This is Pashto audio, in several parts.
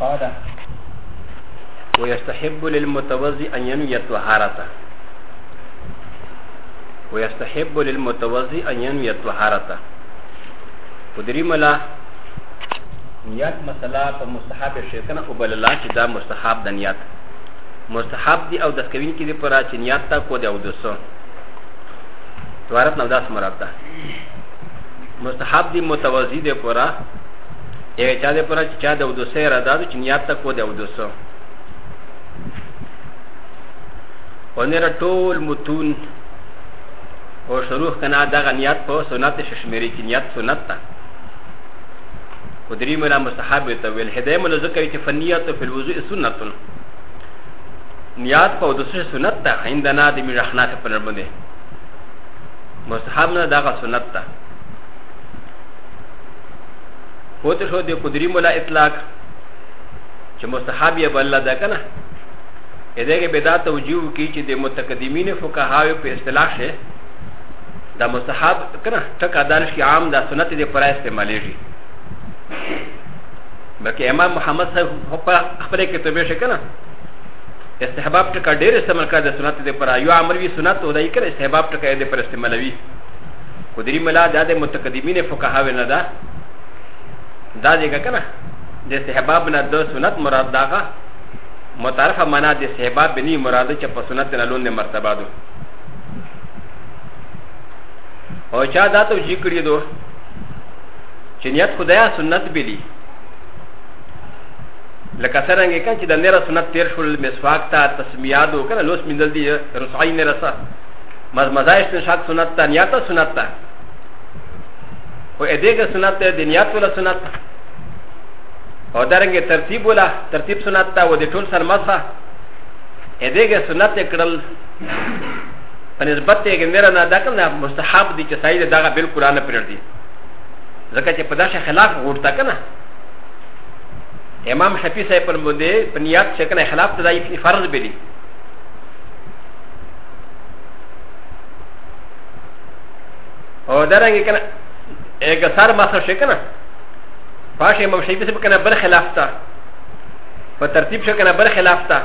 قال ويستحب للمتوضي أن ينوي الطهارة ويستحب للمتوضي أن ينوي الطهارة ودري ملا نیت مسله په مستحب شي کنه او بل الله چې دا مستحب د نیت مستحب دی او د کوین کې دی پر چې نیت تا کو دی او دوسو توارت نو داس مراد ده مستحب دی متوازی دی پورا یو چا دې پوره چې چا د ودوسه را دادو چې نیات تک و د ودوسه ونره ټول متون او شروع کنا دغه نیات په سنت ششمیری کې نیات سنت ته قدری ملا مصحاب ته ویل هدايه مله ذکر چې فنیات فی الوضوء سنت نیات په ودوسه سنت ته عندنا د میرحنا په نرمنه مصحاب نه دغه سنت ته پوت شو د قدری مولا اطلاق چې مستحب یې بل ده کنه ا دې کې بدعت توجیه کی چې د متقدمین فقهاو په اصطلاح شه دا مستحب کنه ټک ادال شي عام دا سنت دې پر استعمالېږي بلکې امام محمد صاحب په خپل کتابه شه کنه استحباب ټک ډېر استعمال کړ د سنت دې پر یو عمل وی سنت ودای کړ استحباب ټک دې پر استعمالوي قدری مولا د متقدمین فقهاو نه ده دا دیگه کنه د استحباب نه د سنت مراد داغه متعرفه معنا د استحباب بنی مراده چې په سنت نه لون مرتبه ده او چا دا ته ذکر دو چې نیت خدایا سنت بلی لکه څنګه کان چې د نیر سنت تیر شول مسواک ته تسمیات وکړه لوس مندل دی رسعی نه رسا مز مزایش نشاک سنت ته نیاته سنت ته و ا د ي ك سنت د دنيات ولا سنت او دارنگ ترتیب ولا ترتیب سنت تا و د ټول سرمسه ا د ي ك سنت کړل په نسبت یې ګندره نه دا کنه مستحب دي چې سعید دغه بالکل نه پرړ دي ځکه چې په داسې خلاف ورته کنه امام شفیع صاحب پر مونده په نیت چې کنه خلاف تدای فرض به دي او دارنګ کنه ا ج ا س ا ر ماسا شكنا فاشي ممشي بس بكنا برخلافتا فترتيب شكنا برخلافتا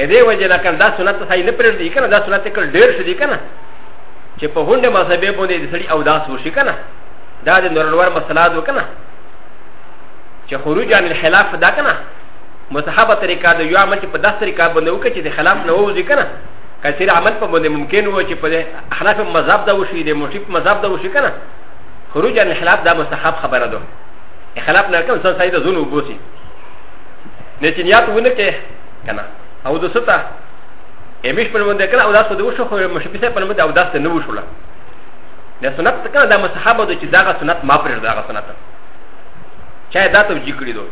ا د ي وجنا كان دا سنات ساي نبرد دي كنا دا سنات كل دير شدي كنا چه په هونده مذهبه بونده دي سړي او داس وشي كنا دا د نورنور مسلاد وکنا چې خروج عن الخلاف دا كنا مصحابه طریقه د یو عمل چې په داس طریقه باندې وکړي چې د خلاف نه ووځي كنا كثير عمل په باندې ممکن و چې په احناف مذهب دا وشي د مشرک مذهب دا وشي کنه خروج عن الخلاف دا مستحب خبره ده خلاف نه کوم څه سيد زونه وبوسي نه چې نیت ونه کې کنه او د ستا امیش په باندې کنه او دا څه د وشو خو مشرک په باندې او دا څه نه وشول نه سنت کنه دا مستحب ده چې دا سنت ما پر دا سنت چا دا توجیه کړی دو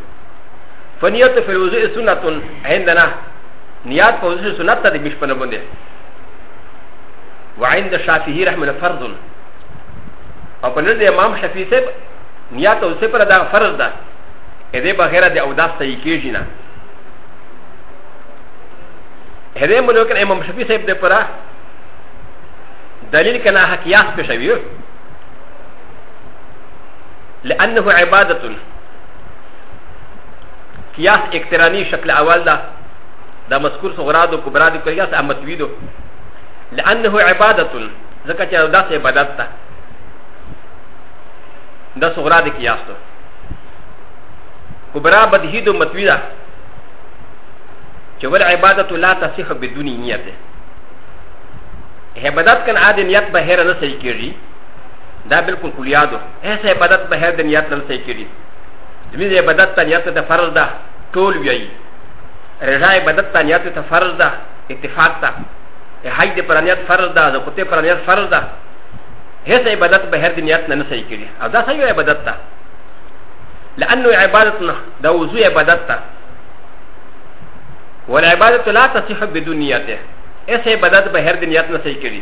فنیت فی الوضوء سنت عندنا نیات په وزش سنت ته د مش په نه باندې وعند شافعي رحم الله فرض او په نزد امام شافعي صاحب نیات او سپر دا فرض ده ا دې بغیر د اوداس صحیح کېږي نه هدې مونږ کړه امام شافعي صاحب د پره دلیل کنا حقیاس پېښوي لانه عبادت قياس اقتراني شكل اول ده だマスクルソグラド、コブラディコリアス、アマトゥイド。لأنه عبادة زكاة داس عبادتا دا صغرى دي كياستو كبرى بدهيدو متويدا جوال عبادة لا تصيح بدون نيته عبادت كان عاد نيات بهير نسي كيري دا بالكل كليادو هسا عبادت بهير نيات نسي كيري دميز عبادت نيات دا فرض دا طول ويأي رجا عبادت ته نیت ته فرض ده اتفاق ته حج د پر نیت فرض ده د کوته پر نیت فرض ده هیڅ عبادت بهر د نیت نه نه صحیح کړي او دا صحیح عبادت ده لانه عبادت نه دا وضو عبادت ده والعبادت لا تصح بدون نیته اس عبادت بهر د نیت نه صحیح کړي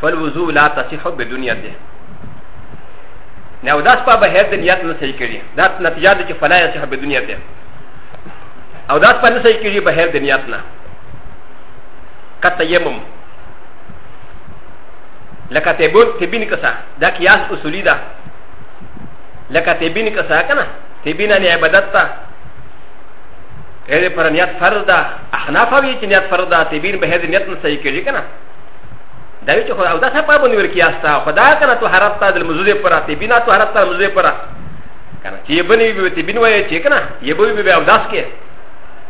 فالوضو لا تصح بدون نیته نو دا سپا بهر د نیت نه صحیح کړي دا نتیجه ده چې فلا یصح بدون نیته او دا په نسې کېږي بهر د نیت نه کته یمم لکه تیبون تیبین کسا دا قیاس اصولی ده لکه تیبین کسا کنه تیبینه نه عبادت ته غیر پر نیت فرض ده احناف وی چې نیت فرض ده تیبین بهر د نیت نه صحیح کېږي کنه دا وی چې خو او دا څه په باندې ورکیاس تا خدا کنه تو حرارت ته د مزوزه پر تیبینه تو حرارت ته مزوزه پر کنه چې بنې وی تیبین وای چې کنه یبوی به اوداس کې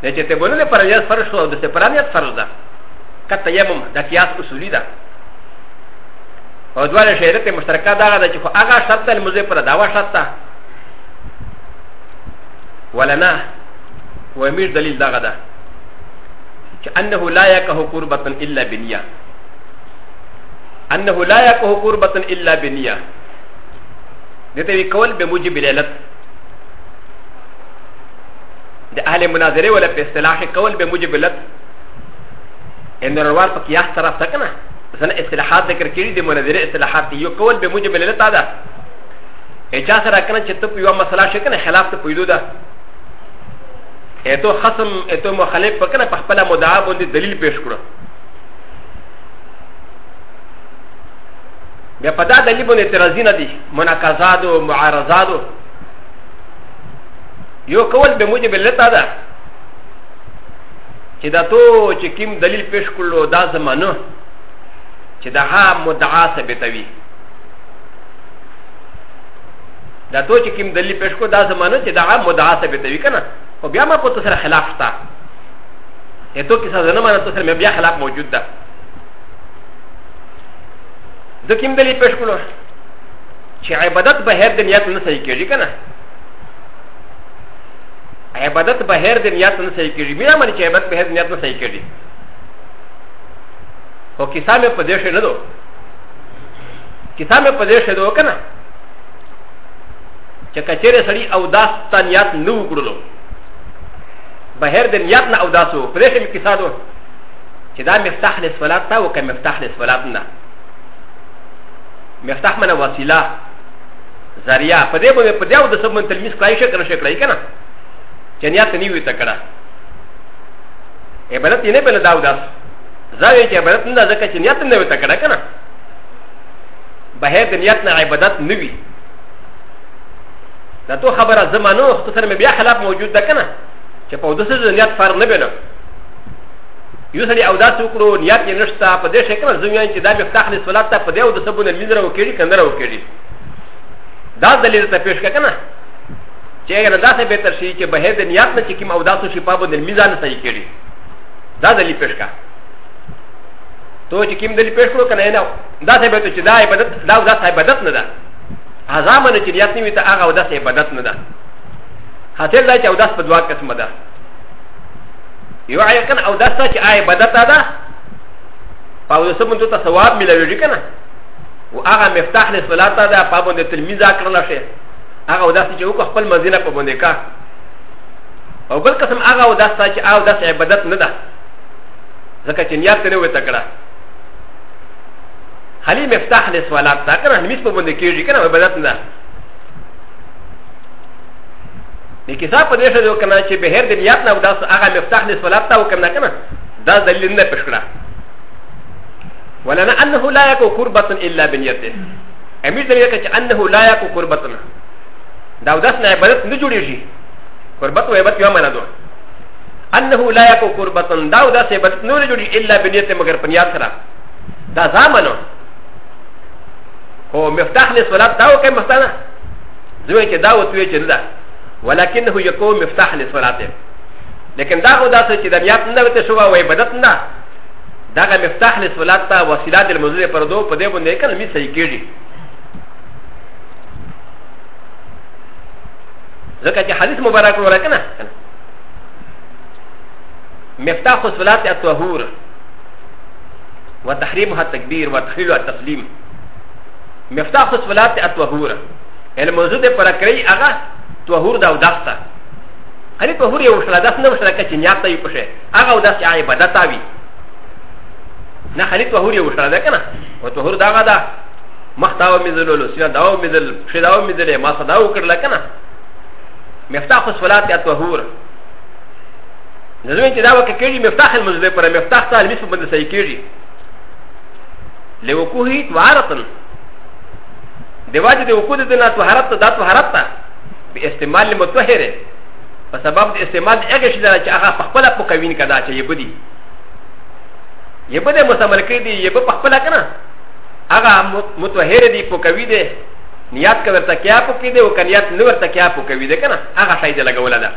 でちてぼれパラヤスファルシュアでセパラヤスファルダカタヤムダキヤスウスリダオドワレシェレテムスタカダーダチファアガシャタルムゼパラダワシャタウォラナウォミルダリルダガダチアンナウラヤカホクルバトンイラビニアアンナウラヤカホクルバトンイラビニアでてみこんべもじびれら د اهل مناظره ولا په اصطلاح قول به موجب لت ان روال پکې یاه طرف تا کنه زنه اصطلاحات ذکر کړي د مناظره اصطلاحات دي یو قول به موجب لت ادا اچا سره کنه چې ته په یو مسله شکنه خلاف ته پویلو ده اته خصم اته مخالف پکنه په خپل مدعا باندې دلیل پیش کړو بیا په دا دلیل باندې اعتراض نه دي مناقضات او معارضات یو کول به موجب لتا ده چې دا تو چې کوم دلیل پیش کړلو دا زمانه چې دا ها مدعا ثابتوي دا تو چې کوم دلیل پیش کړو دا زمانه چې دا ها مدعا ثابتوي کنه خو بیا ما په تو سره خلاف شته یا تو کیسه زنه مانه تو سره بیا خلاف موجود ده د کوم دلیل پیش کړو چې عبادت بهر د نیت نه صحیح کېږي کنه عبادت بهر د نیت نه صحیح کیږي میرا مانی چې عبادت بهر د نیت نه صحیح کیږي او کیسه مې په دې شی نه دو کیسه مې په دې شی دو کنه چې کچېره سړی او داس ته نیت نه وکړلو بهر د نیت نه او داسو په دې شی مې کیسه دو چې دا مفتاح لسولات تا او که مفتاح لسولات نه مفتاح منه وسیله ذریعہ په دې باندې په دې او د سب من تلمیس کړای شي کړی شي کړی کنه チェニアテニウィタカラエバラティネベルダウダスザイチェバラテンダザケチェニアテネウィタカラカナバヘデニアテナイバダテニウィダトハバラザマノウトセメビアハラモジュダカナチェパウドセズニアファルネベルユーザーアウダスウクロニアティネスタパデシェカナズミアンチダビフタハリスファラタパデオドサブネミズラウケリカナウケリダダリルタペシカカナ چې اگر داسې بهتر شي چې بهر د نیت نه چې کوم او داسو شي پابند میزان صحیح کړي دا دلی پېښ کا تو چې کوم دلی پېښ کړو کنه نه داسې به چې دا عبادت دا او داسې عبادت نه ده هغه باندې چې نیت نه وي ته هغه او داسې عبادت نه ده خاطر دا چې او داس په دوا قسمه ده یو عیقن او داسه چې عبادت ده پاو دسه مونږ ته ثواب ملوي کنه او هغه مفتاح له صلات ده پابند تلمیزه کړل شي هغه او داسې چې وکړه خپل مزینه په باندې کا او بل قسم هغه او داسې چې او داسې عبادت نه ده ځکه چې نیت نه وته کړه خلی مفتاح له سوالات تا کنه نمیس په باندې کېږي کنه عبادت نه د کتاب په دې شته کنه چې بهر د نیت نه او داسې هغه مفتاح له سوالات تا وکنه کنه دا دلیل نه پښ کړه ولنا انه لا يكون قربه الا بنيته امیر دلیل کړه چې انه لا يكون قربه ダウダスナイバルトのジュリシー。コルバトウエバトヤマナド。アンホラヤココルバトンダウダセバトノリジュリエラビネテマガパニアサラ。ダザマノ。コメフタネスワラタオケマサナ。ズウェチダウトウェチダ。ولكنه يكون مفتاح للصلاه لكن داغو داسه چې د میات نه وته شو او عبادت نه داغه مفتاح للصلاه وسیله د المزور پردو په دې باندې کنه می صحیح کېږي ذكا جي حديث مبارك وركنا مفتاح صلاة الطهور وتحريمها التكبير وتحليلها التسليم مفتاح صلاة الطهور الموجود فرقري أغا طهور دا وداستا هل طهور يو شلا داس نو شلا كچ نياتا يو پشه أغا وداس يا عبادتا وي نا هل طهور يو شلا دا كنا وطهور دا غدا مختاو مزلولو سينا داو مزل شداو مزل ما صداو کرلا كنا مفتاح الصلاه الطهور نزوين تداوى كيري مفتاح المسجد پر مفتاح تا المسجد بند سي كيري لوكوهي طهارتن دواجه دي وكود دنا طهارت دا طهارت باستعمال المطهر فسبب استعمال اغه شي دا چې هغه خپل په کوین کدا چې يبدي يبدي مستعمل کړي دي يب خپل کنه هغه متطهر دي په کوي دي نیات که ورته کیا پکې دی او که نیات نه ورته کیا پکوي دی که نه هغه شی دې لګوله ده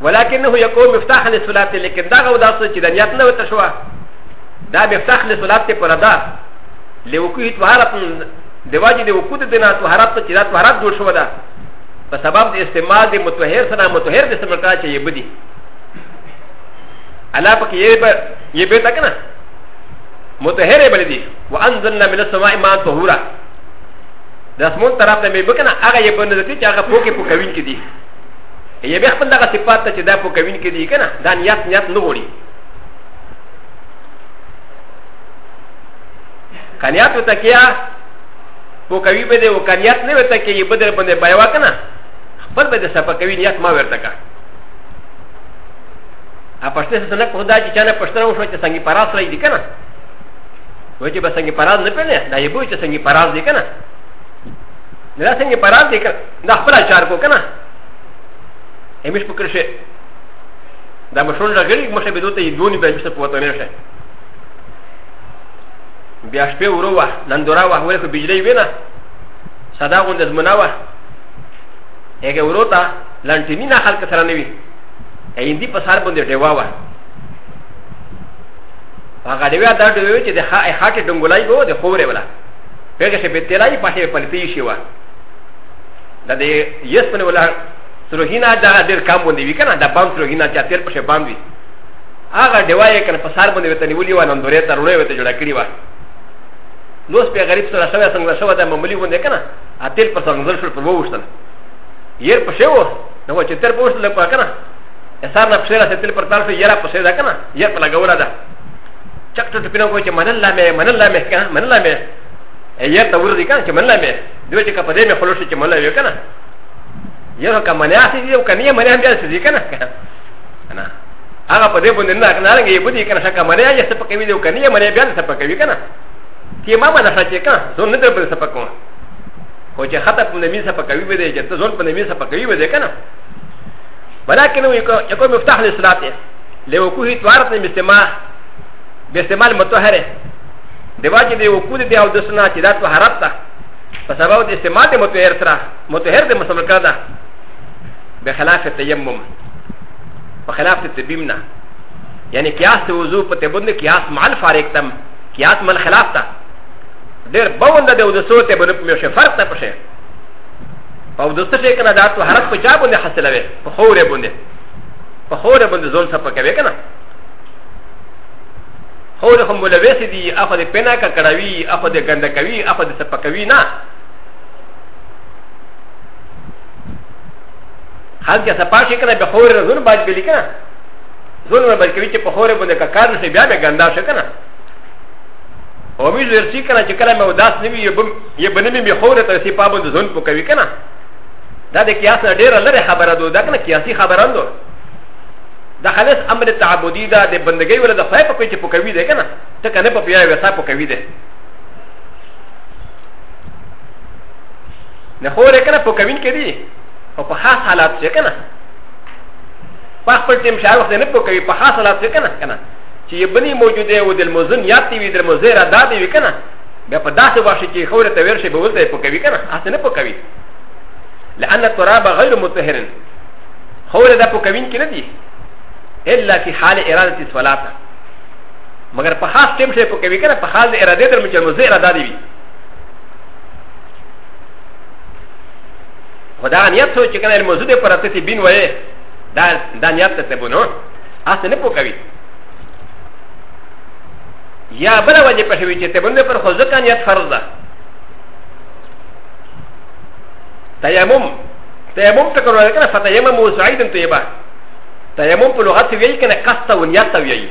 ولكنه يكون مفتاحا للصلاة لكن دا غو داسو چې د نیت نه وته شوه دا مفتاح للصلاة ته پر ده لوکوه طهارت د واجب د وقود دینه طهارت ته چې دا طهارت جوړ شوه ده په سبب د استعمال د متطهر سره متطهر د سمکا چې یبدي الله پکې یې به یې به تک نه متهره بلدي وانزلنا من السماء ماء طهورا د اسمون طرف ته مې بکنه هغه یې بنه دي چې هغه پوکې پوکوین کې دي یې به خپل دغه صفات ته چې دا پوکوین کې دي کنه دا نیت نیت نه وړي کنيات ته کیا پوکوي به دې او کنيات نه وته کې یې بدر باندې بایوا کنه خپل به د صفکوي نیت ما ورته کا ا پښته څنګه خدای چې چانه پښتنه وشو چې څنګه پراس راځي کنه و ج ب س ن ج ي پراز نپلے دا یہ بوچ سنگی پراز دی کنا دا سنگی پراز دی کنا دا خپل چار کو کنا همیش پکرشه دا مشون رغلی مشه بدو ته دونی به مشه پوتو نه شه بیا شپه ورو وا نن دورا وا ولې کو بجلی وینا صدا غوند زمنا وا هغه ورو تا لنټینی نه خلک سره نیوی اې دې په سار باندې ډیوا وا هغه دی دا دوی چې د هاټه ډنګولای وو د خورې ولا هغه چې په تلای په هغه پلتی شي وا دا د یس په ولا سروهینا دا ډیر کم باندې وکنه دا بام سروهینا چې تیر په شه بام وی هغه دی وای کنه په سار باندې وته نیولې و نن درې تر وړې وته جوړه کړی و نو سپه غریب سره شوه څنګه شوه دا معمولی باندې کنه اتل پر څنګه زل شو په وښتل ير په شوه نو چې تر په وښتل په کنه سار نه په سره تل پر تار شو یرا په سره کنه ير په لګولا ده チャクトピノコチマナラメ、マナラメ、マナラメ、エヤタウルディカン、チマナメ、ドゥチカパデメ、フォロシチマナヨカナ。ヨカマナシディオカニアマナビアシディカナ。アラパデボンデナナナギブディカナシャカマナヤセパケビディオカニアマナビアセパケビカナ。ティママナシャチェカン、ゾンネルブルセパコン。ホチェハタプネミサパケビディジェットゾンプネミサパケビディカナ。バラケノヨコミフタハリスラティ。レオクヒトワーティミステマー。باستعمال متحره د واجب دی وقود دی او د سنت چې دا طهارت ده په سبب د استعمال د متحر سره متحر د مسلمان کړه ده بخلاف التيمم بخلاف التبيم نه یعنی قیاس د وضو په تبند قیاس مع الفارق تم قیاس مع الخلاف ده ډیر بوند د وضو ته بنو په شه فرق ته پشه او د څه شي کنه دا طهارت په چا باندې حاصله وي په خوره باندې په خوره باندې ځون څه پکې وکنه هو لهم ملوث دي أخذ پناكا كراوي أخذ غندكوي أخذ سپكوي نا خلق سپاشي كنا بخور زون باج بلي كنا زون باج كوي چه بخور بنده كار نشي بيا بيا غندا شو كنا ومي زرسي كنا چه كلا موداس نمي يبن يبنمي بخور ترسي پابند زون پو كوي كنا دا ده قياس نا دير لره خبره دو دا كنا قياسي خبران دو د خالص امر تعبدي دا د بندګۍ ولا د خدای په پیچ په کوي دی کنه ته کنه په پیای وسا په کوي دی نه خو لري کنه په کوین کې دی او په خاص حالات کې کنه په خپل ټیم شار وخت نه په کوي په خاص حالات کې کنه کنه چې یبني موجود دی او د المزن یاد دی د مزیر ادا دی کنه بیا په داسې واشه کې خو لري ته ورشي به وځي په کوي کنه اته نه په کوي لأن التراب غير مطهر خو لري دا په کوین کې نه دی الا في حال اراده الصلاه مگر په خاص ټیم شي په کې وکړه په خاص اراده تر مچ مزه اراده دی خدا نیت سو چې کنه موضوع دې پر اتې بین وې دا دا نیت ته بونو اته نه پوکوي یا بل وجه په شوی چې ته بونو پر خو ځکه نیت فرض ده تیمم تیمم ته کولای کنه فتیمم وسعیدن طیبه تيمم په لغت ویل کنه قصد او نیت ویل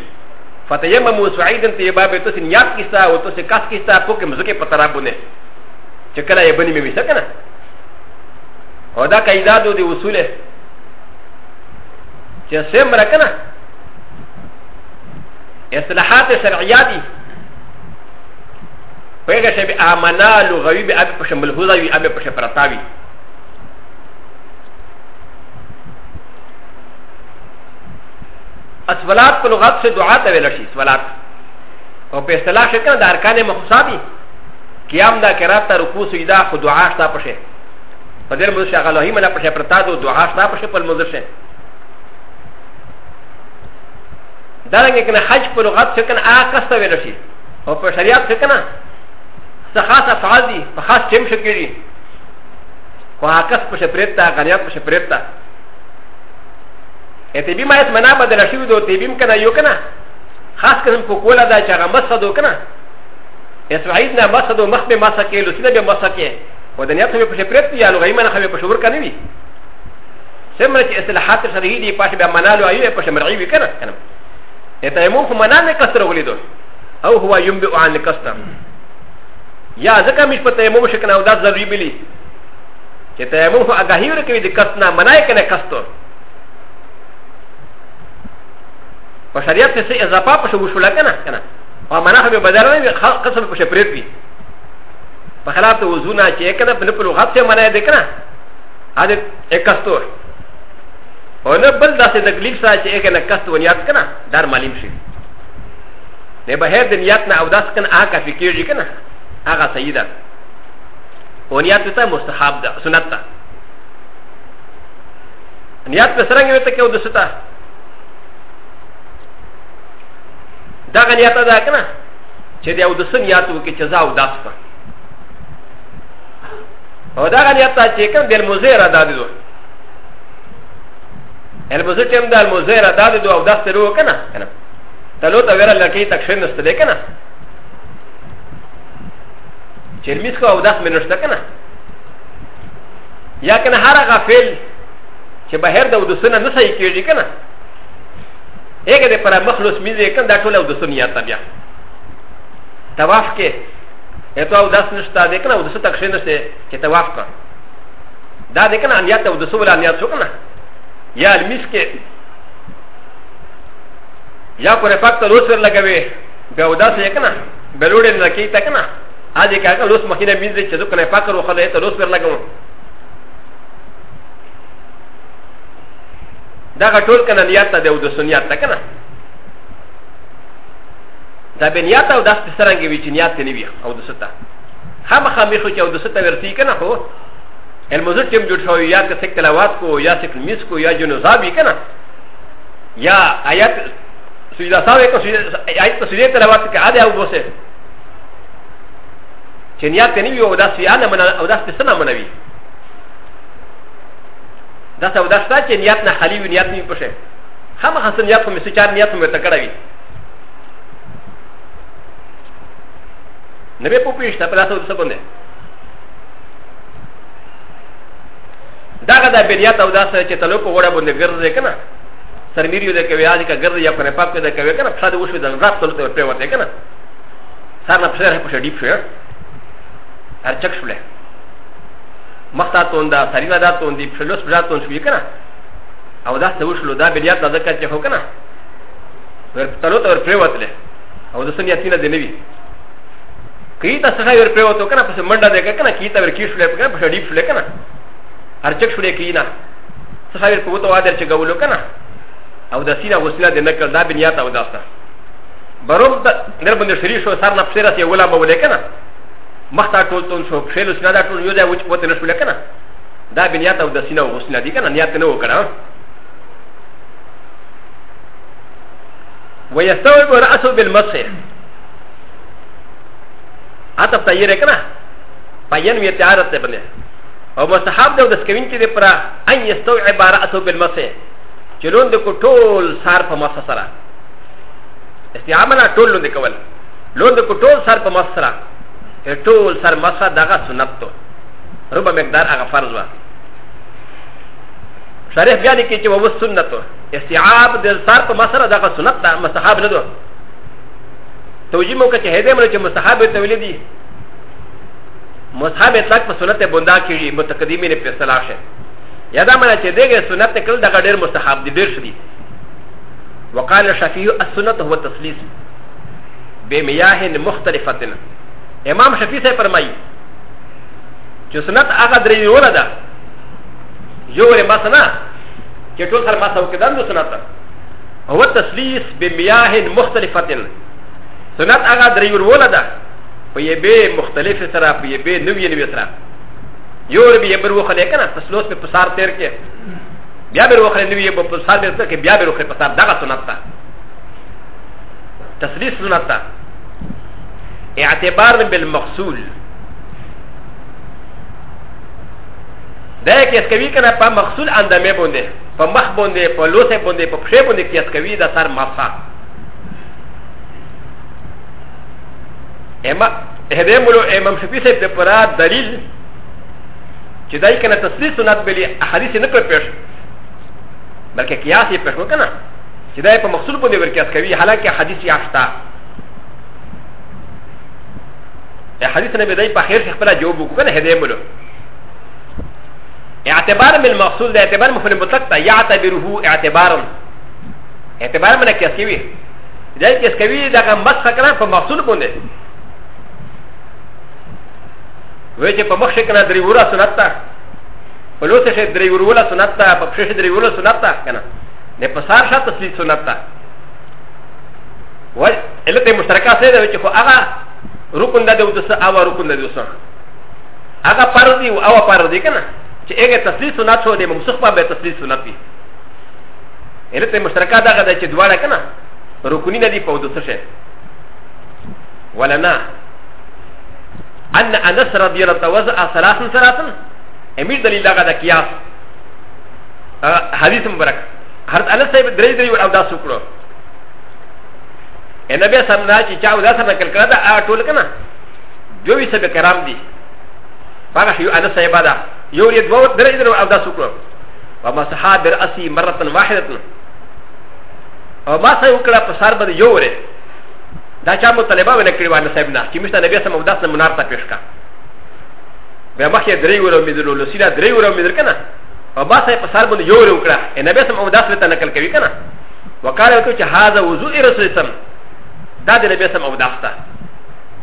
فتيمم سعيدا طيبا به تاسو نیت کیسا او تاسو قصد کیسا په کوم ځکه په ترابونه چې کله یې بنې مې وسه کنه او دا قاعده د اصول چې سمره کنه اصلاحات شرعیه دي په هغه شی به امانه لغوي به ابي په شمل هو دا وي ابي په شپرتاوي اسولات په لغت سره دعا ته ویل شي اسولات او په اصطلاح کې کنه د ارکان مخصابي قیام دا قرات ته رکوع سجدا خو دعا شته پشه په دې مده شغل هی مله پشه پرتا دو دعا شته پشه په مده شه دا رنګ کنه حج په لغت سره کنه آکس ته ویل شي او په شریعت سره کنه څه خاص افعال دي په خاص ټیم شکري خو آکس پشه پرتا غنیات پشه پرتا ا ت ب ي ما يتمنى بدل شيء دو تبيم كنا يوكنا خاص كهم كوكولا دا شغا مسدو كنا اسمعيدنا مسدو مخبي مسكي لسيدا بي مسكي ودنيا تبي بشي بريت يا لغيما نخبي بشور كنبي سمرت اصلاحات شرعي دي باش بي منالو ايوه باش مرعي بي كنا كنا يتيمون فمنا نكسر ولدو او هو ينبئ عن الكسر يا زكا مش بتيمون شكنا ودا ضروري بلي يتيمون اغاهير كبي دي كسنا منايك نكسر په شریعت کې څه اضافه په شو شول کنه کنه په معنا هم بدل نه قسم په شپریت وي په خلاف ته وضو نه چې کنه په لپاره لغت څه معنا دې کنه هدا اکستور او نه بل داسې تکلیف سره چې کنه کست ونیات کنه دار معلوم شي نه بهر د نیت نه او داس کنه هغه کافی کېږي کنه هغه صحیح ده ونیات ته مستحب ده سنت ده نیت سره کې ته کې ودسته だがにやっただけな。チェディアウドスンヤトウキチザウダスパ。おだがにやったチェケンデルモゼラダディド。エルモゼチェンダルモゼラダディドウダステロウケナ。タロタウェララケイタクシェンステレケナ。チェルミスコウダスメノステケナ。やけなはらがフェル。チェバヘルダウドスンアンドサイキュージケナ。ا ك د ا ر ا مخلص م ي ز ي كان دا طول او دسم ياتا بيا تواف كي اتو او دس نشتا دي كان او دس تكشي نشتا كي تواف كان دا دي كان انيات او دسو ولا انيات سوكنا يا الميس كي يا كوري فاكتا لوسر لغوي بيو دس يكنا بلودين لكي تكنا هذه كاكا لوس مخينا ميزي كذو كوري فاكتا لوخلا يتا لوسر لغوي だがトルカナニアタでウドソニアタカナダベニアタウダステサランギビチニアテニビアウドソタハマハミホチアウドソタヴェルティカナホエルモズチムジュショウヤタセクラワコヤセクミスコヤジュノザビカナヤアヤスウィダサウエコスウィダタラワティカアデアウボセチニアテニビオウダスウィアナマナウダステサナマナビださおだしたちにやつなはりゅうにやつにぽし。はまはすにやつもみせちゃにやつもたからび。なべぽぴしたプラスをさぼね。だがだべりやたおだしたちたろこわらぼんでぐるでかな。サミリューでかわりかぐるやかねぱくでかわかな。さでうしゅうでんらっとるとぺわでかな。さなぷせらぽしゃりぷしゃ。あちゃくしゅうれ。مخته تونده سریله دا توندي پشلوس بلا توند شوي که نه او دا څه وشلو دا بیا تازه کچ چې هو که نه ورپتلو ته ورپریوتلې او د سنیا تینه دی نه وي کیتا څنګه ورپریوتو کنه پس منډه دې کنه کیتا ورکی شولې کنه پس ډیپ شولې کنه ارچک شولې کینا څنګه ورپوتو وادر چې غولو کنه او د سینا وسیله دې نه کړ دا بنیات او داسته بروب در باندې شری شو سر نه پسره ته ولا مولې کنه مخته ټول تون شو شیلو سینا دا ټول یو ځای وچ پوتې نشول کنه دا بنیات او د سینا او غسنا دي کنه نیت نه وکړه ويستوعب رأسه بالمسح عطف تغيير کنه پاین وی تعارت ته بنه او مستحب ده د سکوین کې د پرا ان يستوعب رأسه بالمسح چلون د کو ټول سار په مسح سره استعمال ټول لوند کول لوند کو ټول سار په مسح سره ټول سر مسا دغه سنت تو ربع مقدار هغه فرض و شریف بیا لیکي چې وو سنت استيعاب د سر په مسره دغه سنت ده مستحب نه ده توجیه مو کچه هدې مله چې مستحب ته ویل دي مستحب اطلاق په سنت بوندا کیږي متقدمین نه په صلاح شه یادا مله چې دغه سنت کل دغه ډیر مستحب دي ډیر شدي وقال شفیع السنت هو التسلیس بمیاه مختلفه امام شفیع سے فرمائی جو سنت آگا دری رولا دا جو ورے ما سنا کہ ٹول سر ما سو کے دن دو سنت هو تسلیس بمیاہ مختلفت سنت آگا دری رولا دا پی بے مختلف سرا پی بے نوی نوی سرا یو ورے بھی بر وخلے کنا پسلوس پہ پسار تیر کے بیا بر وخلے نوی پسار بیر تیر کے بیا بر وخلے پسار داگا سنت تا تسلیس سنت تا اعتبار بالمقصول دا کیس کوي کنه په مقصول اندامه باندې په مخ باندې په لوسه باندې په پښه باندې کیس کوي دا سر مفسا اما هدا مولو امام شفیع صاحب ته پورا دلیل چې دای کنه تصریح سنت بلی حدیث نه پر پېښ بلکې قیاس یې پېښ وکنه چې دای په مقصول باندې ورکیاس کوي حالکه حدیث یې اشتا حديث نبي داي بخير شيخ بلا جواب وكان هدي ملو اعتبار من المقصود اعتبار مفهوم مطلق يعتبره اعتبارا اعتبار من كاسكوي داي كاسكوي دا كان بس فكرا فمقصود بنده وجه په مخ شکنا درې ورا سنت تا په لوڅ شه درې ورا سنت تا په شه درې ورا سنت تا کنه نه په سار شاته سنت تا وای الته مشترکه سره چې خو هغه ركن ده دوسا أو ركن ده دوسا أكا فارضي أو فارضي كنا چې اګه تسلیث سنت شو دې ممسخ په به تسلیث سنت وي الته مشترکه دا غدا چې دواړه کنه رکنی نه دی په دوسه شه ولنا ان انس رضی الله توزع ثلاثن ثلاثن امیر دلیل غدا قیاس حدیث مبارک حضرت انس صاحب درې درې او دا سکړو ن ب ي س م ن ا ج ي جاو ذا سنه كالكرا دا اتول كنا جوي سبي كرام دي باغا شيو انا سايبا دا يوري دو دري درو او دا سوكرو وما سحا بر اسي مرة واحدة او ما سايو كلا بسار بد يوري دا چا مطلبا ولا كريوا انا سايبنا كي مشتا نبي سم او دا سنه منار تا پيشكا بیا مخه دري ورو ميدلو لسيلا دري ورو ميدل كنا او ما سايو بسار بد يوري وكرا ان ب ي سم او دا سنه نقل كوي كنا وقال لك هذا وزو رسول الله だでべさまを出した。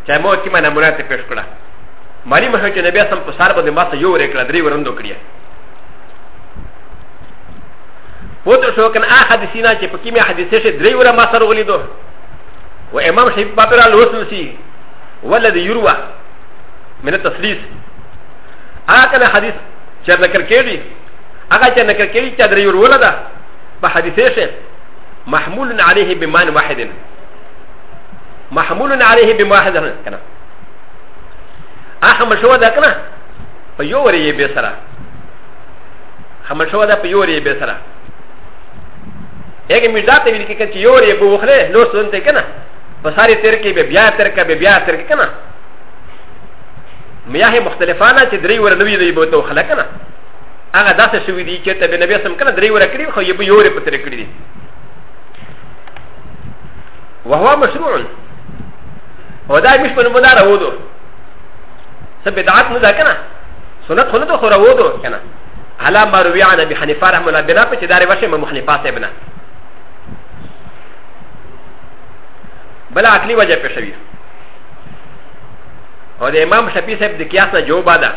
チャモキマナムラテペスクラ。マリマヘチネベサムとサーバでマサヨレクラデリウンドクリア。ウォトショーキンアハディシナチェプキミアハディセシェデリウラマサロウリド。ウエマムシェパトラロスンシー。ウォレディユーワ。メネタスリス。アカナハディスチェナケケリ。アカチェナケケリチェデリウラダ。バハディセシェ。マハムルンアレヘビマンワヘデン。محمول عليه بما حضر كنا احمل شو ذا كنا فيوري بسرا حمل شو ذا فيوري بسرا اگر مجدات ویل کی کچ یوری بو وخله نو سنتے کنا بساری ترکی بے بیا ترکا بے بیا ترکی کنا میاہ مختلفانا چ دری ور نوی دی بو تو خلا کنا هغه داسې شوي دي چې ته به نبی سم کله درې وره کړي خو یې به یورې په ترې کړي دي وهو مشروع ودا مش من مدار ودو سبدعات ندا كنا سنت خلده خورا ودو كنا على ما روي عن ابي حنيفه رحمه الله بنا بچ دار وشه امام حنيفه ابنا بلا عقلي وجه پشوي و د امام شفیع صاحب د قیاس نه جواب ده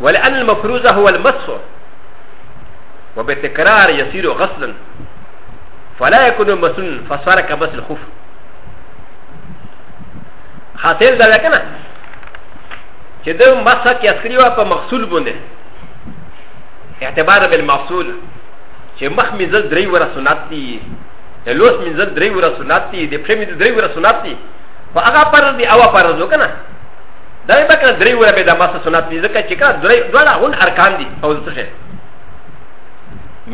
ولان المفروض هو المس وبتكرار يصير غسلا فلا يكون مسن فصار كمس الخوف حاصل دا لکنه چې د مسحق یسریوا په مخصول باندې اعتبار بالمحصول چې مخ مزل درې ور سنت دي د لوس مزل درې ور سنت دي د پښې مزل درې ور سنت دي په هغه پر دي او پر زو کنه دا به کنه درې ور به د مسح سنت دي ځکه چې کنه درې ډول هون ارکان دي او څه شي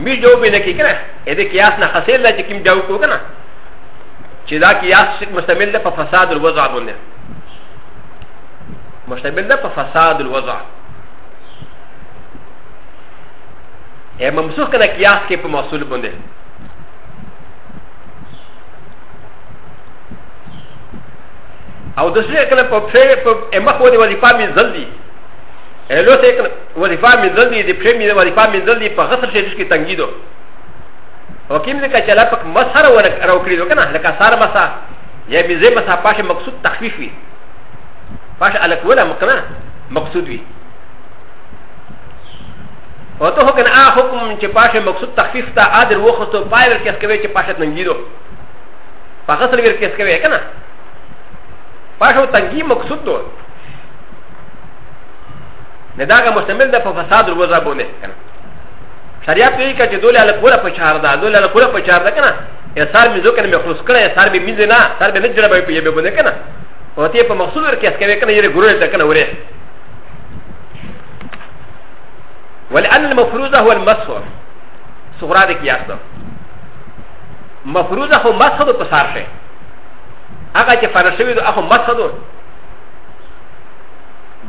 می جو به نه کې کنه اې دې قیاس نه حاصل لا چې کوم جواب کو کنه چې دا قیاس مستمل ده په فساد الوضع باندې مشتمل ده په فساد الوضع ا ممسوخ کنه قیاس کې په محصول باندې او د څه کله په فې په مخ باندې وظیفه مې زلدي ا له څه کله وظیفه مې زلدي د فې مې وظیفه مې زلدي په غسر شې کې تنګیدو او کوم ځای چې لا پک مسره ورک راو کړیدو کنه لکه سار مسا یا مې زې مسا پاشه مقصود تخفیف وي فاش على كولا مكنا مقصود بي وتو هو كان آه حكم چه پاشه مقصود تخفيف تا آدر وخستو پای ور کس کوي چه پاشه تنگیدو پاغسل ور کس کوي کنه پاشه تنگی مقصود دو نداغه مشتمل ده په فساد ور وزا بونه کنه شریعت یې کچه دوله على کولا په چار ده دوله على کولا په چار ده کنه یا سار می زو کنه مخلص کړه یا سار به میز نه سار به نه جړبه په یبه بونه کنه و ت ي ب مقصود وركي اسكبه كنا يري غرور تكنا وري ولأن المفروض هو المسح صغرى دي قياس ده مفروض هو مسح ده پسار شه اگا چه فرشوی ده اخو مسح ده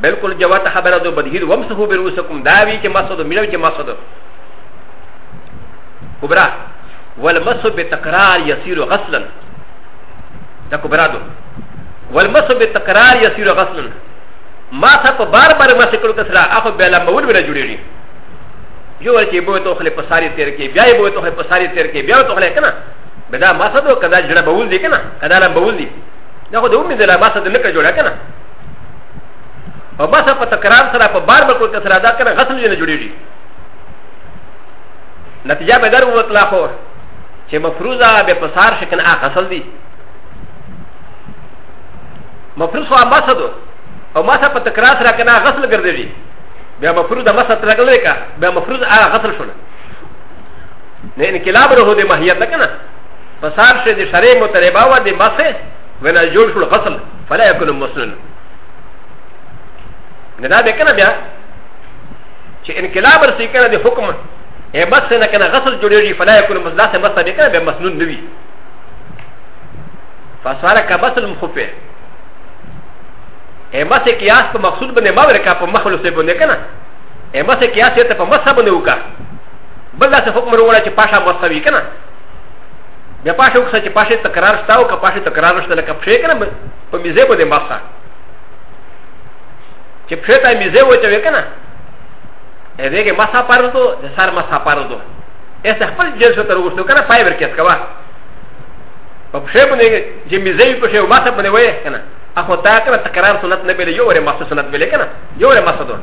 بلکل جوات خبره ده بدهید ومسحو بروسكم داوی چه مسح ده ملو چه مسح ده کبرا والمسح بتقرار يصير غسلا ده کبرا ده والمسو بتقرار يسير غسل ما سب بار بار ما سكر كسرا اخو بلا مول بلا جوړي یو ورچې بو ته خپل پساري تیر کې بیا بو ته خپل پساري تیر کې بیا ته خپل کنه بدا ما سدو کدا جړه بول دي کنه کدا لا بول دي دا خو د امید لا ما سدو لکه جوړه کنه او ما سب تقرار سره په بار بار کسرا دا کنه غسل نه جوړيږي نتیجه به درو وطلا خو چې مفروضه به پسار شکن اخ غسل دي مفروض هو مسد او مسا په تکرار سره کنه غسل ګرځي بیا مفروض مسد راغلی کا بیا مفروض هغه غسل شول نه انقلاب له دې ماهیت کنه فسار شه دې شرع متربا و دې مسه ولا جوړ شو غسل فلا يكون مسنن نه دا به کنه بیا چې انقلاب رسې کنه د حکم اے بس نه کنه غسل جوړیږي فلا يكون مسلا سه مسه به کنه به مسنون نوي فسار کا بس المخفه اما سے قیاس پا مقصود بنے ماور کا پا مخلو سے بنے کنا اما سے قیاس یتا پا مصا بنے وکا بلا سے حکم روڑا چی پاشا مصا بھی کنا بیا پاشا وکسا چی پاشا تقرار شتا وکا پاشا تقرار شتا لکا پشے کنا پا میزے بنے مصا چی پشے تا میزے وچا وی کنا اے دیکھے مصا پارو دو سار مصا پارو دو ایسا خپل جنس تر وګورئ کنه فایبر کې څه کوا په شه باندې چې میزې په شه ماته باندې وای کنه اخو تا کرا تکرار سنت نه بیل یو ور مسه سنت بیل کنه یو ور مسه دون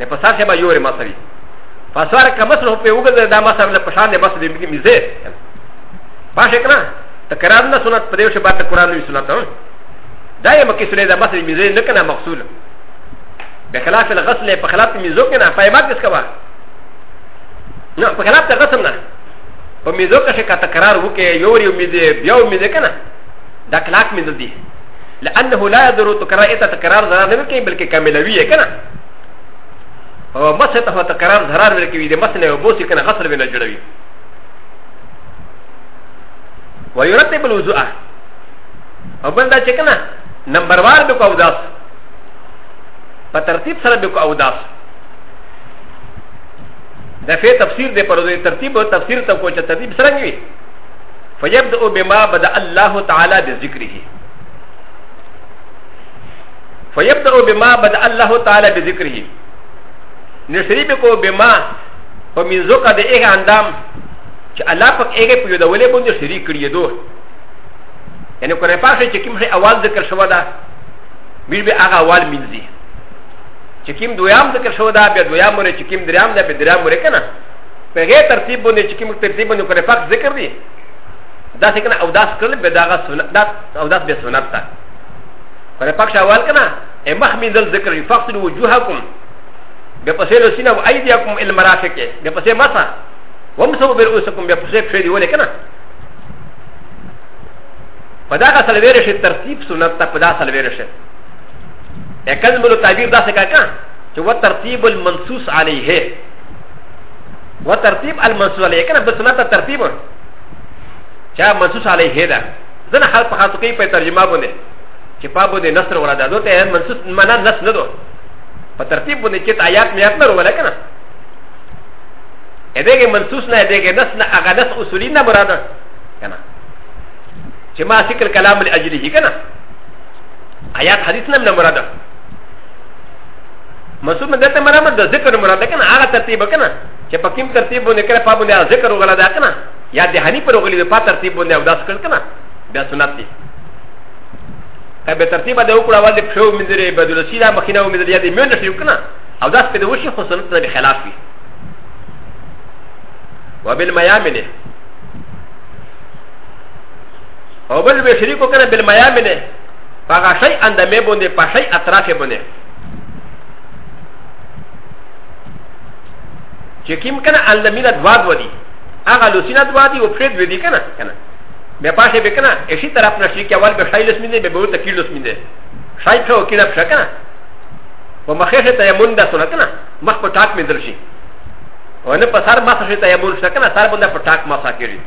نه پسا سے با یو ور مسه وی فسوار کمسر په وګه دا مسه له پشان نه بس دې میزه پاشه کنه تکرار نه سنت پدې شه با قرآن وی سنت دا یم کې سره دا مسه میزه نه کنه مقصول بخلاف الغسل په خلاف میزو کنه فایبات کس کوا نه په خلاف غسل نه په میزو کې تکرار وکي یو ور میزه بیا میزه کنه دا کلاک میزه دی لانه لا يدر تكرار اتا تكرار ضرر نبكي بل كاملويه كنا هو مسته هو تكرار ضرر بكي دي مسنه وبوسي كنا غسل بنا جلوي ويرتب الوضوء وبن دا چكنا نمبر وار بكو اوداس فترتيب سره بكو اوداس دا في تفسير دي پر ترتيب او تفسير تو کو ترتيب سره ني فيبدا بما بدا الله تعالى بذكره فيبدا بما بدا الله تعالى بذكره نشريبكو بما فمن زكا د ايه عندام چې الله پاک هغه په یو ډول باندې شریک کړی دو یعنی کله پاسه چې کوم شی اول ذکر شو دا بیر به هغه اول منځي چې کوم دویام ذکر شو دا بیا دویام مور چې کوم دریم دا بیا دریم مور کنه په هغه ترتیب باندې چې کوم ترتیب باندې کله پاک ذکر دی دا څنګه او داس کړل به دا غا سنت او داس به سنت تا فلا پاک شاوال کنا اے مخمین دل ذکر وی فاقتل وجوہکم بے پسے لو سینہ و ایدیاکم المرافق بے پسے مسا ومسو برعوسکم بے پسے پشیدی ولے کنا پدا کا سلویرش ترتیب سنت تا پدا سلویرش اے کلم لو تعبیر دا سکا کنا چو و ترتیب المنصوص علیہ و ترتیب المنصوص علیہ کنا بسنت ترتیب چا منصوص علیہ دا زن حال پخاتو کئی پہ ترجمہ بندے چې پابو د نصر وراده دوته منسوس معنا نص نه دو په ترتیب باندې چې آیات میات نه ولا کنه ا دېګه منسوس نه دېګه نص نه هغه نص اصولي نه مراده کنه چې ما ذکر کلام الاجلی هی کنه آیات حدیث نه مراده منسوب نه دته مراده د ذکر مراده کنه هغه ترتیب کنه چې په کوم ترتیب باندې کړه پابو د ذکر وغلا ده کنه یا دهانی پر وغلی د پاترتیب باندې او داس کړ کنه بیا سنت دي ا ب ت ر ت ي ب د و ك ر ا و د شو من ذري بدل س ي ر ا مخينا ومن ذري د ميون شو كنا او داس بده وشي خصنت ذري خلاف بي وبالميامنه او بل بشريكو كنا بالميامنه فغا شيء عند ميبونه فشيء اطراف بونه چکیم کنه علمینات واد ودی اغا لوسینات وادی و فرید ودی کنه کنه ب ا ش ي بكنا اشي طرف نشيك اول بشايلس مني ببوت كيلوس مني شايفه وكيلا بشكنا ومخيشه تيمون دا سنتنا مخ بطاق مدرشي وانا بصار ما خشيت تيمون شكنا صار بنا بطاق ما ساكري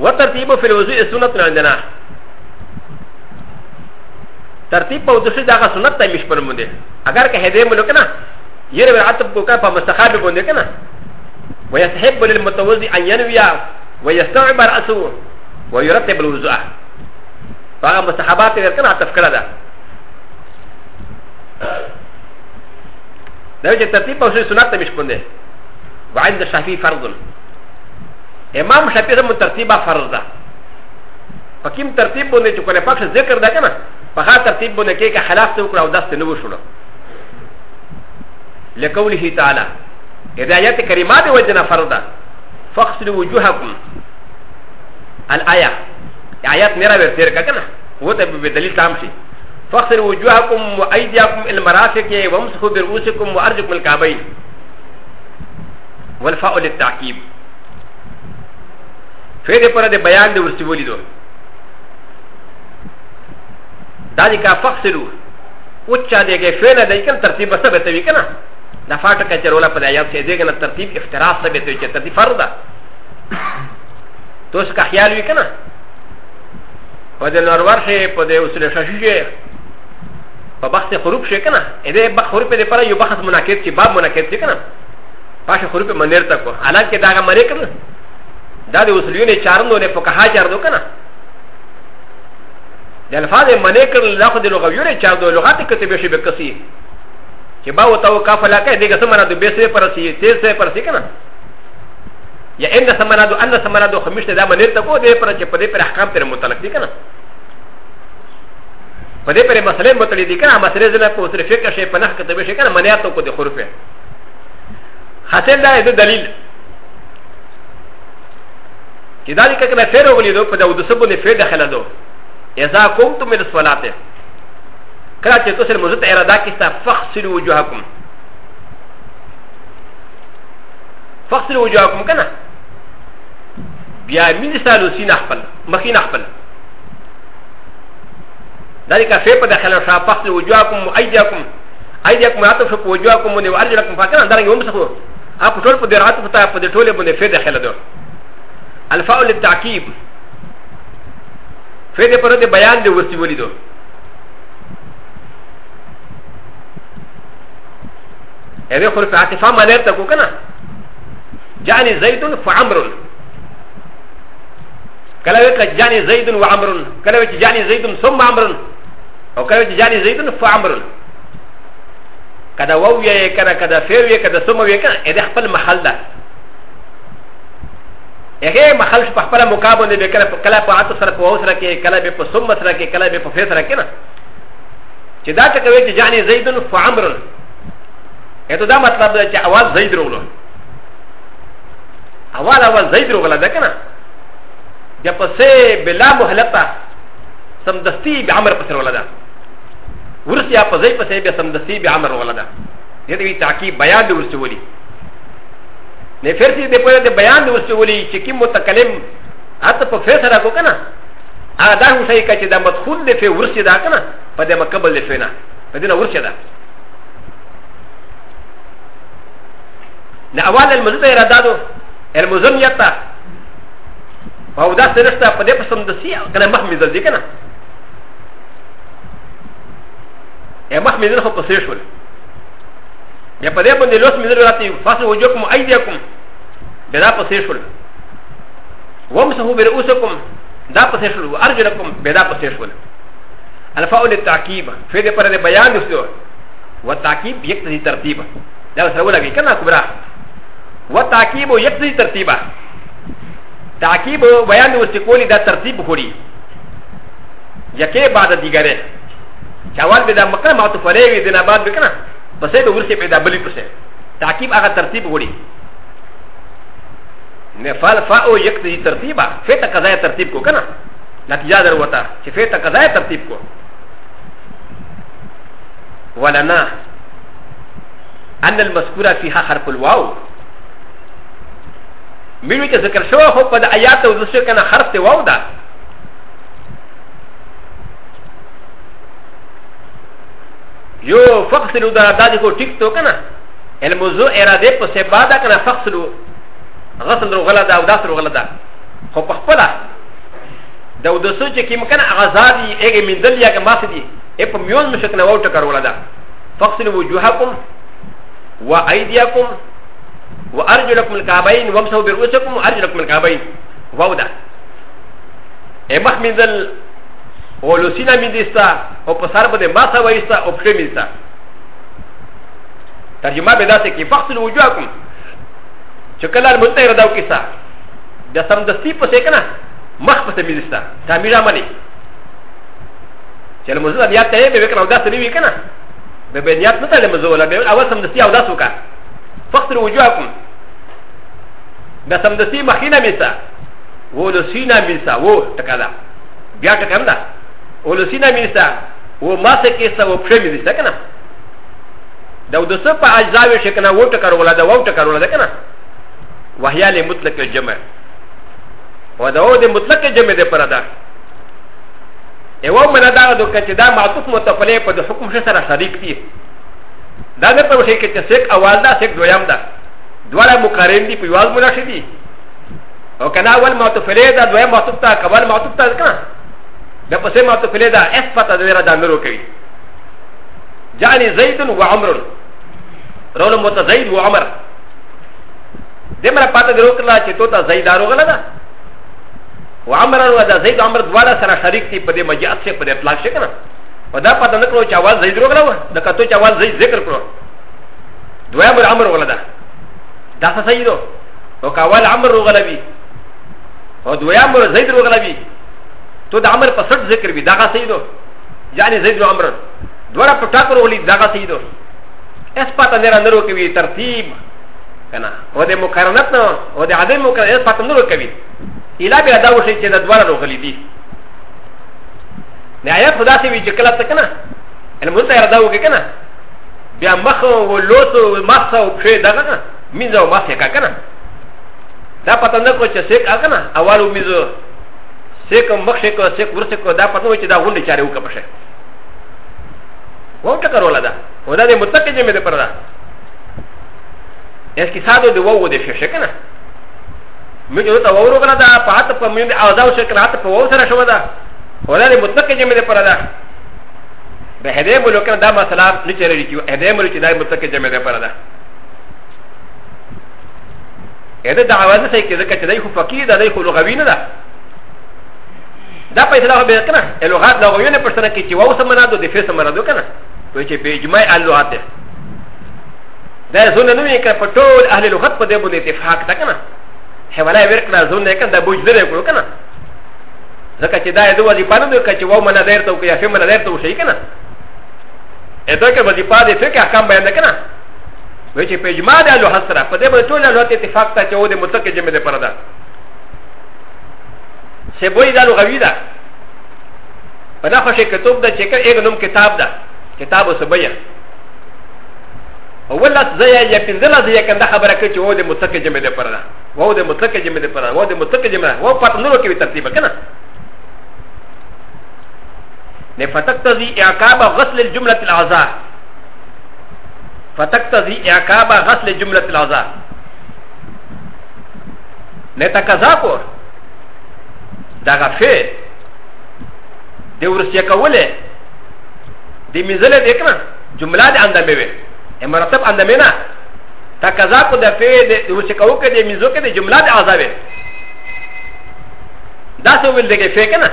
وترتيب في الوزوء سنة عندنا ترتيب ودوشي داغا سنة تيمش برمونده اگر كهدي ملوكنا يرى بالعطب كوكا فمستخابي بونده كنا ويستحب للمتوزي ان ينوي ويستوعب راسه ويرتب الوزوء فهذا مستحبات ا تفكر هذا لكن الترتيب وصول سنة مش كنده وعند الشافعي فرض امام الشافعي زمن ترتيبه فرض ده فكيم ترتيب بني تكون فاكش ذكر ده كنا فها ترتيب بني كيك خلاف تكون او دست نبو لقوله تعالى إذا آيات كريمات وجنا فردا فاغسلوا وجوهكم الآية آيات نرى بسيرك كنا وتبي بدليل تامشي فاغسلوا وجوهكم وأيديكم المرافق وامسحوا برؤوسكم وأرجلكم الكعبين والفاء للتعقيب فهذا پر د بیان د ورسولې دو دا دي کا فاغسلوا وچا دغه فعل د کوم ترتیب سره به توي کنه だファーカチェローラパダイアンセディガナタティフ、イフテラサベトチェタティファルダ。トスカヒアルウィカナ。パデノワシェ、パデウスレシャシェ、パバステフォルプシェカナ。エデバホルペデパラユバハスモナケチバモナケチェカナ。パシャフォルペマネルタコ。アラケダガマレカナ。ダデウスリュネチャーノネポカハチャードカナ。で、ファデマネカルラフデロガユレチャード、ロハティケテベシベカシー。چې با وته او کافلا کې دغه سمره د بیسې پر سي تیز سي پر سي کنه یا ان سمره د ان سمره د خمس ته دا منې ته کو دې پر چې په دې پر احکام پر متعلق دي کنه په دې پر مسلې متعلق دي کنه مسلې زنه په سر فکر شي په نخ کې تبه شي کنه منې ته کو د حروف حاصل دا د دلیل چې دا دې کنه فیر وګلیدو په دا د سبو نه فیر داخله دو اذا قمتم من الصلاه كلا تتوسل مزت إرادة كستا فاغسلوا وجوهكم فاغسلوا وجوهكم كنا بيا من سالو سين أخبل مخين أخبل ذلك فيبا دخل الشعب فاغسلوا وجوهكم وأيديكم أيديكم يعطف وجوهكم وأرجلكم فكنا دارين يوم سخوا أكو طول بدر عطف تا بدر طول بني في دخل دور الفاول التعكيب في دي پرده بيان دي وسيولي دور ا ي ق و ل ف ع ت ف ا م ن ي ر ت ك و ك ن ا جاني زيد فعمر كلاوك جاني زيد وعمر كلاوك جاني زيد ثم عمر او كلاوك جاني زيد فعمر كذا وويا كذا كذا فيويا كذا ثم ويا كذا ا د ي خ ف ل محل ده هغه محل په خپل مقابل نه کله کله په عادت سره په اوسره کې کله به په ثم سره کې کله به په فیس سره کې نه چې دا څه کوي چې جاني زيد فعمر ا ت د ا مطلب ده چې اواز زید روغلو اول اول زید روغله ده کنه بیا پسې بلا مهلته سمدستي به عمر پسې روغله ده ورسیا په زید پسې بیا سمدستي به عمر روغله ده دې دې تعقیب بیان دې ورسې ولي نه فرسي دې په دې بیان دې ورسې ولي چې کوم متکلم حتی په فیصله کو کنه هغه دا هو شي چې دا مدخول دې په ورسې ده کنه په دې مقبل دې نه په دې ورسې ده ن ا و ا ل المزيد ا ر د ا د و المزن يتا فهو دا سنشتا فدي بسم دسي كان محمد ذي كنا يا محمد نحو بسيشول يا فدي بند لوس مزر راتي فاسو وجوكم ايديكم بدا بسيشول ومسهو برؤوسكم دا بسيشول وارجلكم بدا بسيشول الفاول التعكيب في دي فرد بيان يسدو والتعكيب يكتدي ترتيبا لا سأقول لك كنا كبراه و تاکیب و یکتی ترتیبه تاکیب و بیان و سکولی دا ترتیب خوری یکی بعد دیگره چاوال به دا مکان ماتو فریوی دینا بعد بکنه پسې به ورسې پیدا بلی پسې تعقیب هغه ترتیب وړي نفال فاو یکتي ترتیبا فیت قضای ترتیب کو کنه نتیجه در وتا چې فیت قضای ترتیب کو ولنا ان المذکوره فيها حرف الواو منو چې ذکر شو خو په د آیات او ذکر کنه حرف ته وو دا یو فقسلو دا دا کو ټیک تو کنه الموضوع اراده په سبا دا کنه فقسلو غسل رو غلا دا او داس رو غلا دا خو په خپل دا د سوچ کې مکنه غزادي اګه من دل یا که ماسه دي په میون مشکنه وو ټکر ولا دا فقسلو وجوهکم و ايديکم وارجلكم الكعبين وامسوا برؤوسكم وارجلكم الكعبين وودا امخ من ذل ولوسينا من ديستا او پسار بده ما سوا يستا او پشه من ديستا ترجمه بداسه كي فاقصل وجوهكم چکلال منتهي رداو كيسا بیا سمدستی پسه کنا مخ پسه من ديستا تعمیرا منی چل مزو نیات تهی بے بکر او داس نوی کنا بے بے نیات نتا لے مزو لے اول سمدستی او داسو کنا فقط وجوهكم بسم دستي مخينا ميسا ولسينا ميسا و تكادا بيا تكامدا ولسينا ميسا وما سكيسا وبشمي ميسا كنا لو دسبا اجزاوي شكنا و تكارولا دا و تكارولا دا كنا وهي لمطلق الجمع ودا و دي مطلق الجمع دي پرادا ايوه منا دا دو كچدا معطوف متفلي په حكم شسر شريك تي だね、パウシェケテセク、アワダ、セクドヤムダ、ドラムカレンディ、ピワームラシディ、オカナワンマトフェレダ、ドヤマトタ、カワンマトタカ、ダパセマトフェレダ、エスパタデラダンドロケイ、ジャニー・ゼイトン、ワアムロン、ロロモトゼイト、ワアマラ、デマパタデロケラチトタ、ゼイダロガラダ、ワアマランはゼイト、アマラドワラサラシャリキティ、パデマジャセ、パデプラシェケナ。و دا پتا نکلو چه اول زید روگلا و دا کتو چه اول زید ذکر کرو دویا بر عمر روگلا دا دا فسایی دو و که اول عمر روگلا بی و دویا بر زید روگلا بی تو دا عمر پا سٹ ذکر بی دا غسی دو یعنی زید و عمر دوارا پتا کرو لی دا غسی دو اس پتا نیرا نرو که بی ترتیب کنا و دا مکرنت نا و دا عدم مکرنت اس پتا نرو که بی الا بی اداو شید چه دا دوارا روگلی دی ن ا ي ا ت خدا سي ويجي كلا سكنا المنسى يرداو كنا بيا مخو ولوتو ومسا وبشي دغنا ميزا ومسا كنا دا پتن نکو چې سیک اګه نه اول میزو سیک مخشه کو سیک ورسه کو دا پتن و چې دا غونډه چاره وکړه پشه وو ټکر ولا دا ودا دې متقی جمع دې پردا اس کی سادو دی وو دې شې کنه مې ته وو ورو کنه دا پات په مې اوزاو شکل هات په وو سره شو دا و ل ا ن مطلق جمع ده پرادا بهده ملوکن دا مسئلہ نچه رجی کیو هده ملوچ دا مطلق جمع ده پرادا هده دا عوازه سای که ذکر چه دای خو فقیر دا دای خو لغوی ندا دا پیسه دا خو بیده کنه لغات لغویون پرسنه که چه واو سمنادو ده فی سمنادو کنه وی چه به اجماع اللغات ده دا زونه نوی کنه پا طول اهل لغت پا ده بوده اتفاق ده کنه حوالا ورکنه زونه کنه دا بوجده ده کنه ځکه چې دا یې وظیفه نه ده که چې وو منه دیر ته وکړي یا فی منه دیر ته وشي که نه دا که وظیفه د فقه احکام بیان ده که نه وایي چې په اجماع د الوحات سره په دې باندې ټول الوحات اتفاق ته چې وو د مطلق جمع دپاره ده سبوی دا لغوي ده په دا خوشې کتب ده چې که یو نوم کتاب ده کتاب و سبیه و ل ا ت ز ي ا ي ا ف ن ز ل ا ز ي ا ك ن د ا خ ب ر ك ت و د م ت ق ج م د ب ر ا و د م ت ق ج م د ب ر ا و د م ت ق ج م د ا و ف ا ت ن و ر ك ب ت ر ت ي ب ك ن ا لفتقتضي اعكاب غسل الجملة الاعضاء فتقتضي اعكاب غسل الجملة الاعضاء نتكذاكو دغه فعل د ورسیه کوله د میزله د کنه جمله د اندامه وي مرتب اندامه نه تقاضا کو د فعل د ورسیه کو کې د میزو کې د جمله د اعضاء وي دا څه ویل دغه فعل کنه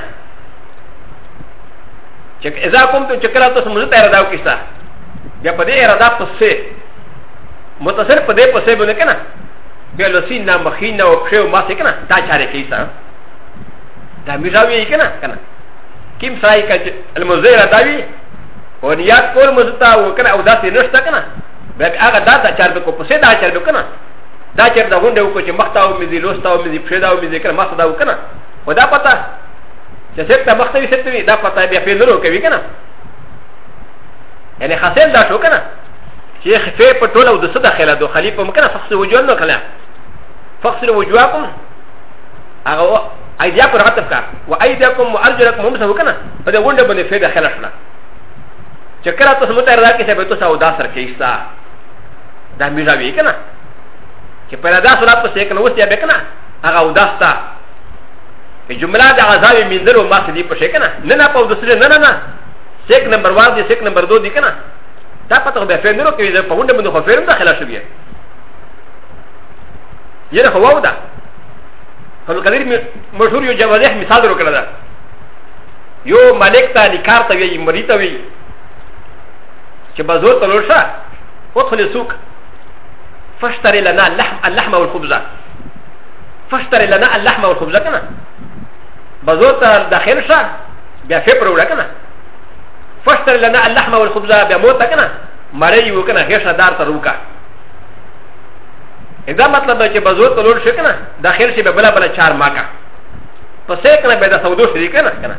チェック、エザコンとチェクラトスムズタラダウキサ。ジャパデエラダプセ。モトセルパデプセブネケナ。ビアロシンナ、マヒナ、オクシュ、マセケナ、ダチャレキサ。ダミザウィケナ、ケナ。キムサイカチェルモゼラダウィ。オニアコルモズタウケナ、ウダティノスタケナ。ベアガダダチャルコプセダチャルケナ。ダチャルダウンデウコチマタウミズロスタウミズプシェダウミズケナマサダウケナ。ウダパタ。چې سټ مخته وي سټ وي دا پتا بیا په لرو کوي کنه یعنی حاصل دا شو کنه چې خفه په ټوله د څه داخله دو خلیفہ مکنه فخص وجوه نو کنه فخص وجوهکم هغه ایدیا پر راتب کا و ایدیکم وارجلکم هم څه کنه په دې ونده باندې فایده خلک شنه چې کله تاسو متر راکې څه به تاسو او داسر کې ایستا دا میزا وی کنه چې په دا سره تاسو یې کنه وسیا به کنه هغه او داستا جمله د عذاب منزل او مخ دی په شي کنه نه نه په دوسره نه نه نه سیک نمبر 1 دی سیک نمبر 2 دی کنه دا پته به فهم نه کوي په ونده باندې خو فهم داخله شوی یره خو ودا خپل قدیر مشهور یو جوازه مثال درو کړل دا یو ملک ته نکار ته وی مریته وی چې بازور ته لور شه ودخل سوق فاشتري لنا اللحم اللحم والخبز فاشتري لنا اللحم والخبز کنه بزوت داخل شا بیا فپر وړه کنه فشتر لنا اللحم والخبز بیا موت کنه مړی یو کنه هیڅ دار تر وکا اذا مطلب چې بزوت لور شي کنه داخل شي به بلا بلا چار ماکا پسې کنه به دا سودو شي کنه کنه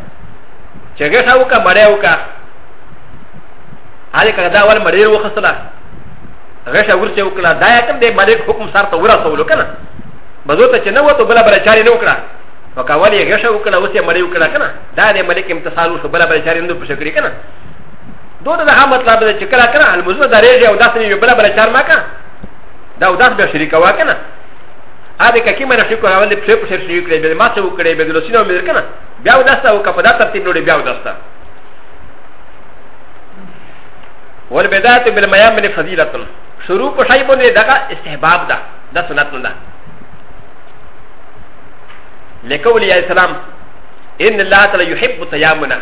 چې هیڅ وکا مړی وکا هغه کړه دا ول مړی وخصلا غشه ورته وکړه دا یې کوم دې ملک حکم سره ورسول کنه بزوت چې نه وته بلا بلا چاري نه وکړه و ك ا و ل ي غ ش ا و ك ل ا و س ي مريو كلا كنا دا د ملك امتصال وشو بلا بلا شارين دو بشكري كنا دو دا ها مطلب دا چكلا كنا الموضوع دا ريجي او داس نيو بلا بلا شار ما كنا دا او داس بشريكا وا كنا هذا كاكي منا شكو راول بشي بشي شريو كلي بلا ما سو كلي بلا لوسينا ومدر كنا بياو داستا و كفدا ترتيب نوري بياو داستا والبداية بالميام من فضيلة شروع بشاي بني دا استحباب دا دا سنتنا دا لقول يا سلام ان الله تعالى يحب تيامنا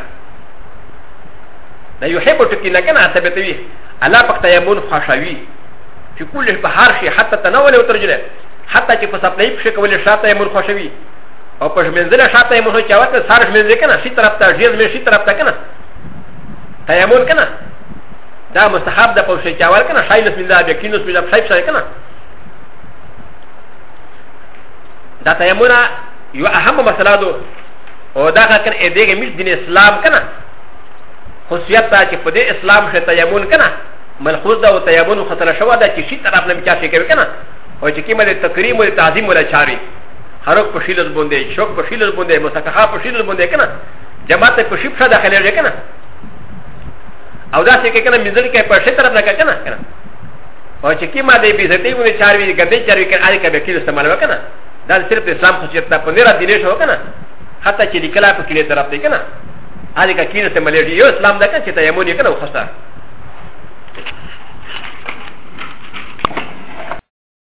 لا يحب تكينا كنا تبتوي الله بك تيامون خشوي في كل بحر شيء حتى تناول وترجله حتى كيف سبلاي بشكل ولا شاء تيامون خشوي او پش منزل شاء تيامون هو چاوت سارش منزل كنا شي طرف تا جيز من شي طرف تا كنا تيامون كنا دا مستحب دا پوشي چاوال كنا شايلس من دا بيكينوس من دا شايف شاي كنا دا تيامونا よあはままさらどおだかんえでげみしでんすらんかなほしやたちぽでんすらんしゃたやもんかな ملحوظ ده و تیابون خطر شوه ده چې شي طرف نه بچا شي کوي کنه او چې کیمه د تقریم او تعظیم ولا چاري حرک په شیلز باندې شوق په شیلز باندې مسکخه په شیلز باندې کنه جماعت په شیب شاده خلل لري کنه او دا چې کنه مزل کې په شی طرف نه کنه کنه او چې کیمه د بیزتی باندې چاروي ګدې چاروي کنه اړیکه به کیلو استعمال وکنه だから、イスラムはチェッタポネラディレーションかな。ハタチリカラフキレーターアプリカナ。アリカキルセマレリオスラムだかチェタヤモニカナウハサー。